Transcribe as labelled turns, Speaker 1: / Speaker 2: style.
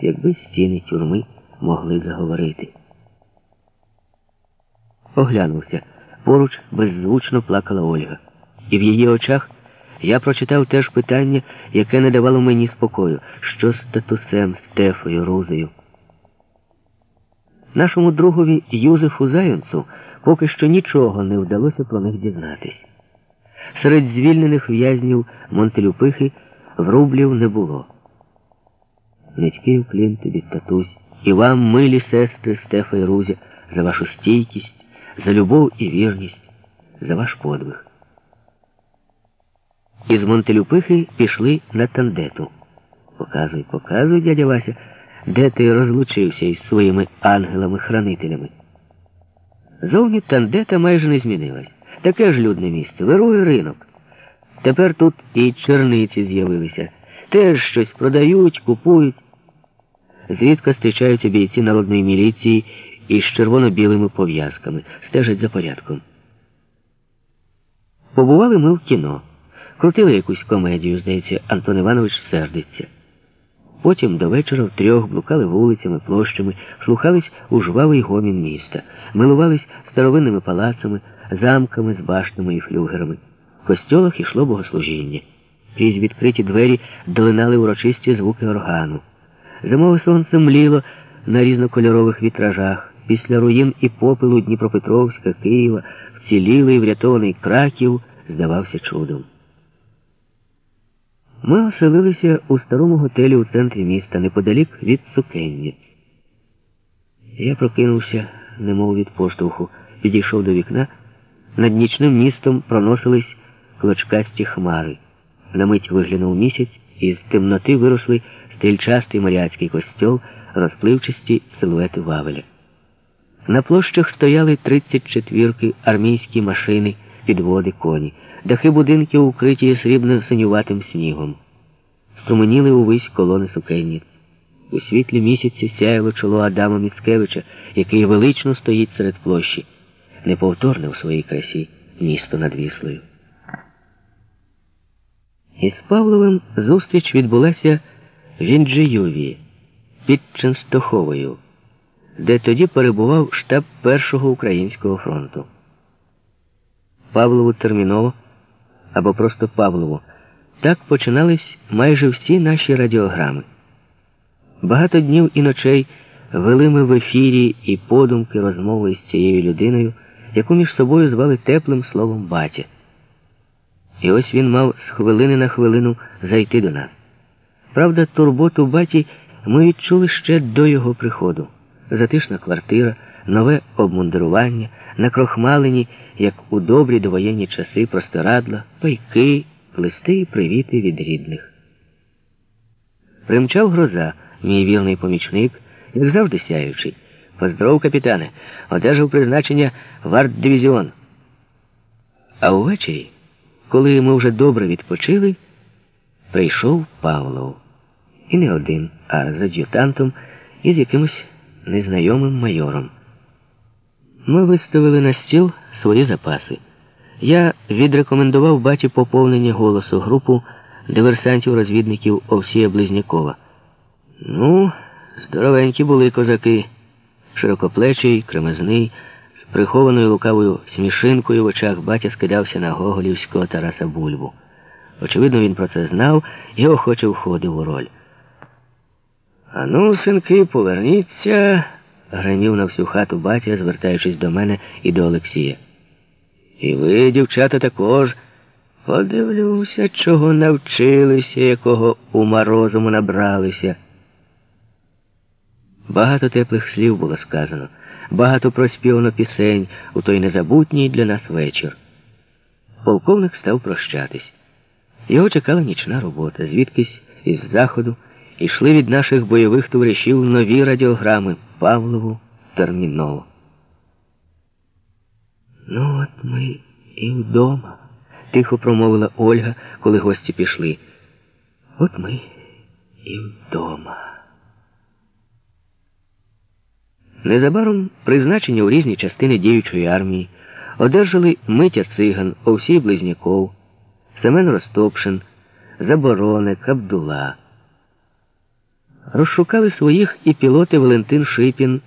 Speaker 1: якби стіни тюрми могли заговорити. Оглянувся. Поруч беззвучно плакала Ольга. І в її очах я прочитав теж питання, яке не давало мені спокою, що з татусем, Стефою, Розою. Нашому другові Юзефу Зайонцу поки що нічого не вдалося про них дізнатись. Серед звільнених в'язнів Монтелюпихи врублів не було. Низький уклін тобі, татусь, і вам, милі сестри Стефа і Рузя, за вашу стійкість, за любов і вірність, за ваш подвиг. Із Монтелюпихи пішли на тандету. Показуй, показуй, дядя Вася, де ти розлучився із своїми ангелами-хранителями. Зовні тандета майже не змінилась. Таке ж людне місце, вирує ринок. Тепер тут і черниці з'явилися. Теж щось продають, купують. Звідки зустрічаються бійці народної міліції із червоно-білими пов'язками, стежать за порядком. Побували ми в кіно. Крутили якусь комедію, здається, Антон Іванович сердиться. Потім до вечора втрьох блукали вулицями, площами, слухались у жвавий гомін міста, милувались старовинними палацами, замками з баштами і флюгерами. В костьолах ішло богослужіння. Крізь відкриті двері долинали урочисті звуки органу. Зимове сонце мліло на різнокольорових вітражах. Після руїн і попелу Дніпропетровська, Києва, вцілілий врятований краків здавався чудом. Ми оселилися у старому готелі у центрі міста, неподалік від Сукенниць. Я прокинувся, немов від поштовху, підійшов до вікна. Над нічним містом проносились клочкасті хмари. На мить виглянув місяць, і з темноти виросли стрільчастий моряцький костьол, розпливчасті силуети Вавеля. На площах стояли 34 армійські машини, підводи, коні. Дахи будинків укриті срібно-синюватим снігом. Струменіли увесь колони сукенниць. У світлі місяці сяяло чоло Адама Міцкевича, який велично стоїть серед площі, неповторне у своїй красі місто над Віслою. Із Павловим зустріч відбулася в Інджиюві під Ченстоховою, де тоді перебував штаб Першого українського фронту. Павлову терміново або просто Павлову. Так починались майже всі наші радіограми. Багато днів і ночей вели ми в ефірі і подумки розмови з цією людиною, яку між собою звали теплим словом батя. І ось він мав з хвилини на хвилину зайти до нас. Правда, турботу баті ми відчули ще до його приходу. Затишна квартира, нове обмундирування, накрохмалені, як у добрі довоєнні часи простирадла, пайки, листи і привіти від рідних. Примчав гроза, мій вірний помічник, як завжди сяючий. Поздров, капітане, одержав призначення в арт-дивізіон. А увечері, коли ми вже добре відпочили, прийшов Павлов. І не один, а з ад'ютантом і з якимось незнайомим майором. Ми виставили на стіл свої запаси. Я відрекомендував баті поповнення голосу групу диверсантів-розвідників Овсія Близнякова. Ну, здоровенькі були козаки, широкоплечий, кремезний, з прихованою лукавою смішинкою в очах батя скидався на гоголівського Тараса Бульбу. Очевидно, він про це знав і охоче входив у роль. Ану, синки, поверніться гримів на всю хату батя, звертаючись до мене і до Олексія. І ви, дівчата, також подивлюся, чого навчилися, якого ума розуму набралися. Багато теплих слів було сказано, багато проспівано пісень у той незабутній для нас вечір. Полковник став прощатись. Його чекала нічна робота, звідкись із заходу йшли від наших бойових товаришів нові радіограми. Павлову терміново. Ну, от ми і вдома, тихо промовила Ольга, коли гості пішли. От ми і вдома. Незабаром призначення у різні частини діючої армії одержали Митя Циган, Овсій Близняков, Семен Ростопшин, Заборонек, Абдула. Розшукали своїх і пілоти Валентин Шипін,